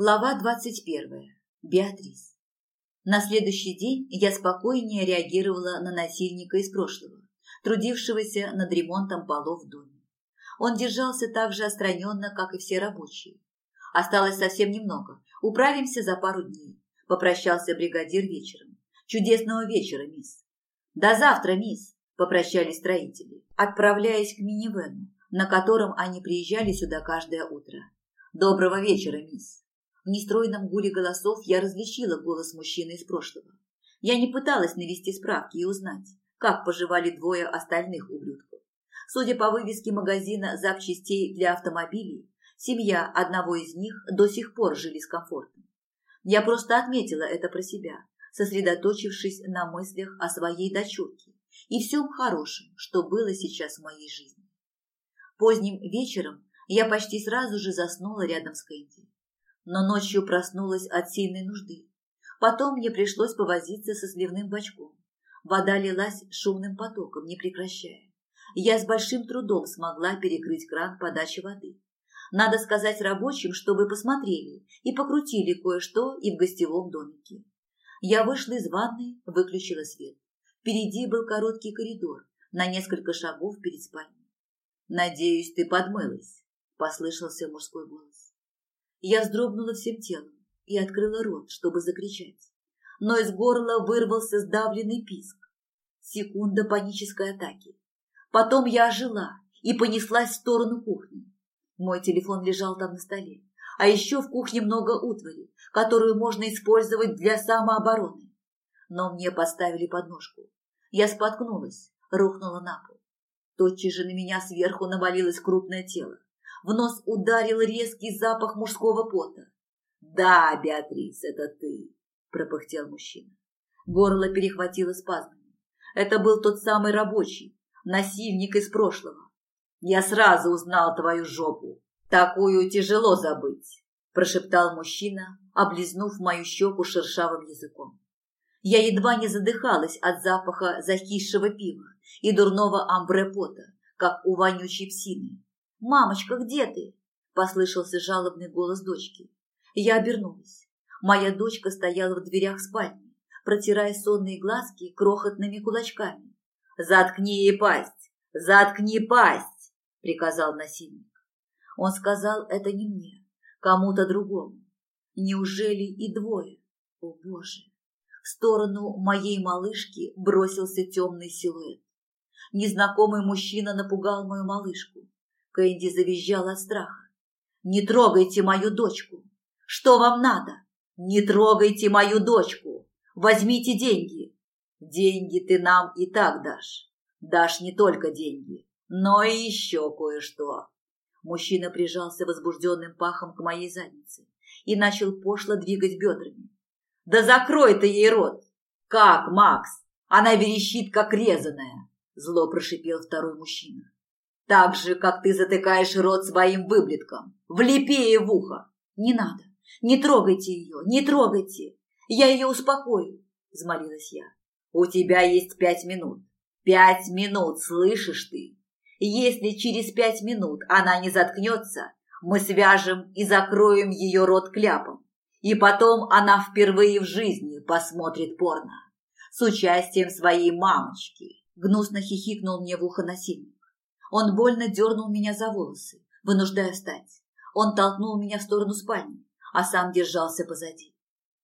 Глава двадцать первая. Беатрис. На следующий день я спокойнее реагировала на насильника из прошлого, трудившегося над ремонтом полов в доме. Он держался так же отстраненно, как и все рабочие. Осталось совсем немного. Управимся за пару дней. Попрощался бригадир вечером. Чудесного вечера, мисс. До завтра, мисс, попрощались строители, отправляясь к минивену, на котором они приезжали сюда каждое утро. Доброго вечера, мисс. В нестройном гуле голосов я различила голос мужчины из прошлого. Я не пыталась навести справки и узнать, как поживали двое остальных ублюдков. Судя по вывеске магазина запчастей для автомобилей, семья одного из них до сих пор жили с комфортом. Я просто отметила это про себя, сосредоточившись на мыслях о своей дочурке и всем хорошем, что было сейчас в моей жизни. Поздним вечером я почти сразу же заснула рядом с Кэнди но ночью проснулась от сильной нужды. Потом мне пришлось повозиться со сливным бачком. Вода лилась шумным потоком, не прекращая. Я с большим трудом смогла перекрыть кран подачи воды. Надо сказать рабочим, чтобы посмотрели и покрутили кое-что и в гостевом домике. Я вышла из ванной, выключила свет. Впереди был короткий коридор, на несколько шагов перед спальней. «Надеюсь, ты подмылась», – послышался мужской голос. Я вздрогнула всем телом и открыла рот, чтобы закричать. Но из горла вырвался сдавленный писк. Секунда панической атаки. Потом я ожила и понеслась в сторону кухни. Мой телефон лежал там на столе. А еще в кухне много утвари, которую можно использовать для самообороны. Но мне поставили подножку. Я споткнулась, рухнула на пол. Тотчас же на меня сверху навалилось крупное тело. В нос ударил резкий запах мужского пота. «Да, Беатрис, это ты!» – пропыхтел мужчина. Горло перехватило спазмами. Это был тот самый рабочий, насильник из прошлого. «Я сразу узнал твою жопу. Такую тяжело забыть», – прошептал мужчина, облизнув мою щеку шершавым языком. Я едва не задыхалась от запаха захисшего пива и дурного амбре пота, как у вонючей псины. «Мамочка, где ты?» – послышался жалобный голос дочки. Я обернулась. Моя дочка стояла в дверях спальни, протирая сонные глазки крохотными кулачками. «Заткни ей пасть! Заткни пасть!» – приказал насильник. Он сказал это не мне, кому-то другому. Неужели и двое? О, Боже! В сторону моей малышки бросился темный силуэт. Незнакомый мужчина напугал мою малышку. Кэнди завизжала от страха. «Не трогайте мою дочку! Что вам надо? Не трогайте мою дочку! Возьмите деньги! Деньги ты нам и так дашь. Дашь не только деньги, но и еще кое-что!» Мужчина прижался возбужденным пахом к моей заднице и начал пошло двигать бедрами. «Да закрой ты ей рот!» «Как, Макс? Она верещит, как резаная!» Зло прошипел второй мужчина. Так же, как ты затыкаешь рот своим выблетком. Влепи ей в ухо. Не надо. Не трогайте ее, не трогайте. Я ее успокою, взмолилась я. У тебя есть пять минут. Пять минут, слышишь ты? Если через пять минут она не заткнется, мы свяжем и закроем ее рот кляпом. И потом она впервые в жизни посмотрит порно. С участием своей мамочки. Гнусно хихикнул мне в ухо насильник. Он больно дернул меня за волосы, вынуждая встать. Он толкнул меня в сторону спальни, а сам держался позади.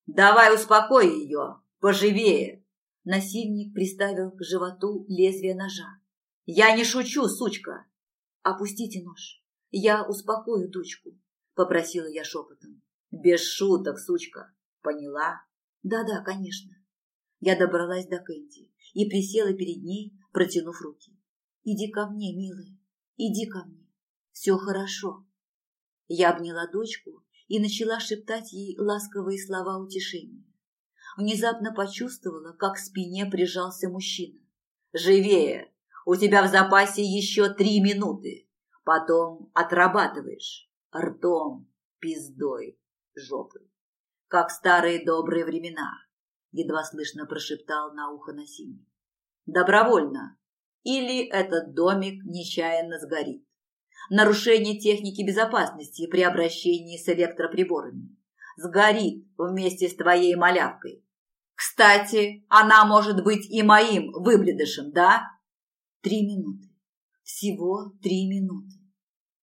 «Давай успокой ее! Поживее!» Насильник приставил к животу лезвие ножа. «Я не шучу, сучка!» «Опустите нож. Я успокою дочку», — попросила я шепотом. «Без шуток, сучка. Поняла?» «Да-да, конечно». Я добралась до Кэнди и присела перед ней, протянув руки. Иди ко мне, милая, иди ко мне. Все хорошо. Я обняла дочку и начала шептать ей ласковые слова утешения. Внезапно почувствовала, как к спине прижался мужчина. «Живее! У тебя в запасе еще три минуты. Потом отрабатываешь. Ртом, пиздой, жопой. Как старые добрые времена», — едва слышно прошептал на ухо насильник. «Добровольно, или этот домик нечаянно сгорит. Нарушение техники безопасности при обращении с электроприборами. сгорит вместе с твоей малявкой. Кстати, она может быть и моим выбледышем, да? Три минуты. Всего три минуты.